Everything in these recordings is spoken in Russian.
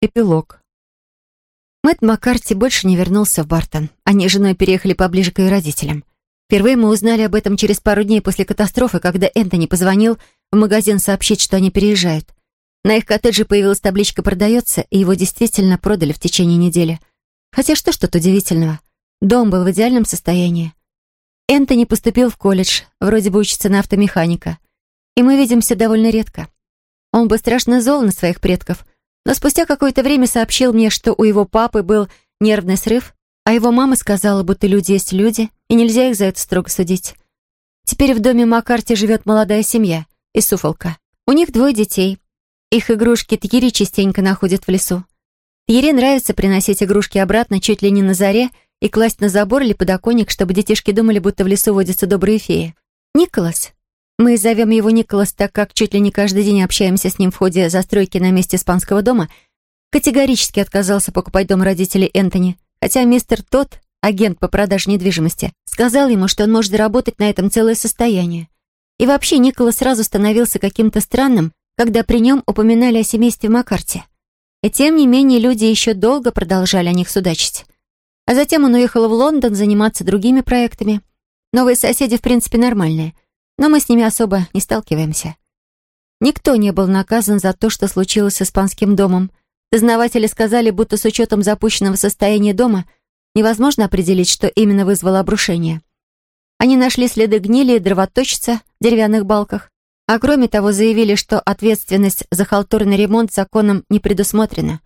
Эпилог. Мэтт Маккарти больше не вернулся в Бартон. Они с женой переехали поближе к ее родителям. Впервые мы узнали об этом через пару дней после катастрофы, когда Энтони позвонил в магазин сообщить, что они переезжают. На их коттедже появилась табличка «Продается», и его действительно продали в течение недели. Хотя что ж тут удивительного? Дом был в идеальном состоянии. Энтони поступил в колледж, вроде бы учится на автомеханика. И мы видимся довольно редко. Он был страшно зол на своих предков, но спустя какое-то время сообщил мне, что у его папы был нервный срыв, а его мама сказала, будто люди есть люди, и нельзя их за это строго судить. Теперь в доме Маккарти живет молодая семья из Суфолка. У них двое детей. Их игрушки Тьери частенько находят в лесу. Тьере нравится приносить игрушки обратно чуть ли не на заре и класть на забор или подоконник, чтобы детишки думали, будто в лесу водятся добрые феи. Николас. Мы зовем его Николас, так как чуть ли не каждый день общаемся с ним в ходе застройки на месте испанского дома, категорически отказался покупать дом родителей Энтони, хотя мистер Тот, агент по продаже недвижимости, сказал ему, что он может заработать на этом целое состояние. И вообще Николас сразу становился каким-то странным, когда при нем упоминали о семействе Маккарти. И тем не менее люди еще долго продолжали о них судачить. А затем он уехал в Лондон заниматься другими проектами. Новые соседи, в принципе, нормальные, но мы с ними особо не сталкиваемся. Никто не был наказан за то, что случилось с испанским домом. Дознаватели сказали, будто с учетом запущенного состояния дома невозможно определить, что именно вызвало обрушение. Они нашли следы гнили и дровоточца в деревянных балках, а кроме того заявили, что ответственность за халтурный ремонт законом не предусмотрена.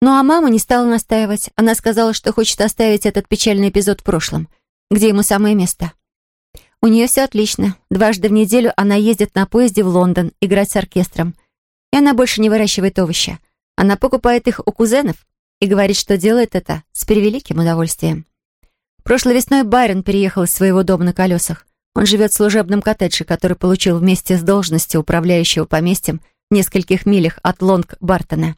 Ну а мама не стала настаивать. Она сказала, что хочет оставить этот печальный эпизод в прошлом, где ему самое место. У нее все отлично. Дважды в неделю она ездит на поезде в Лондон играть с оркестром. И она больше не выращивает овощи. Она покупает их у кузенов и говорит, что делает это с превеликим удовольствием. Прошлой весной Байрон переехал из своего дома на колесах. Он живет в служебном коттедже, который получил вместе с должностью управляющего поместьем в нескольких милях от Лонг-Бартона.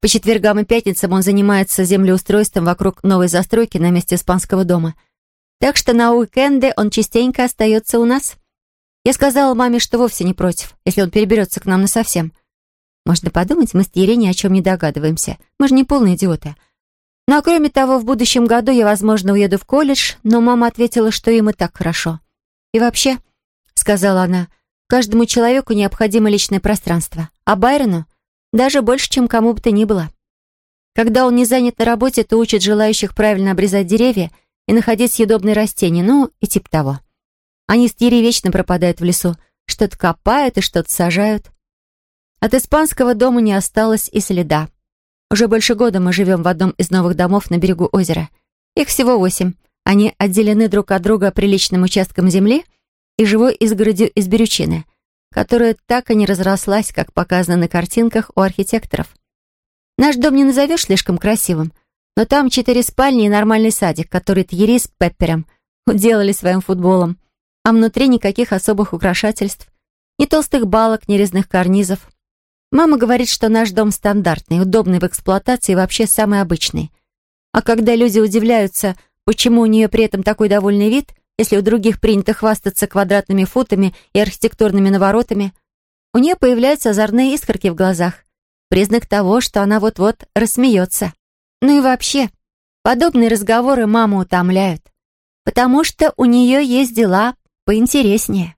По четвергам и пятницам он занимается землеустройством вокруг новой застройки на месте испанского дома. Так что на уикенды он частенько остается у нас. Я сказала маме, что вовсе не против, если он переберется к нам насовсем. Можно подумать, мы с Тьерри ни о чем не догадываемся. Мы же не полные идиоты. Ну а кроме того, в будущем году я, возможно, уеду в колледж, но мама ответила, что им и так хорошо. И вообще, сказала она, каждому человеку необходимо личное пространство, а Байрону даже больше, чем кому бы то ни было. Когда он не занят на работе, то учит желающих правильно обрезать деревья и находить съедобные растения, ну и типа того. Они с Тьерри вечно пропадают в лесу, что-то копают и что-то сажают. От испанского дома не осталось и следа. Уже больше года мы живем в одном из новых домов на берегу озера. Их всего восемь. Они отделены друг от друга приличным участком земли и живой изгородью из берючины, которая так и не разрослась, как показано на картинках у архитекторов. Наш дом не назовешь слишком красивым, но там четыре спальни и нормальный садик, который Тьерри с Пеппером уделали своим футболом, а внутри никаких особых украшательств, ни толстых балок, ни резных карнизов. Мама говорит, что наш дом стандартный, удобный в эксплуатации и вообще самый обычный. А когда люди удивляются, почему у нее при этом такой довольный вид, если у других принято хвастаться квадратными футами и архитектурными наворотами, у нее появляются озорные искорки в глазах. Признак того, что она вот-вот рассмеется. Ну и вообще, подобные разговоры маму утомляют, потому что у нее есть дела поинтереснее.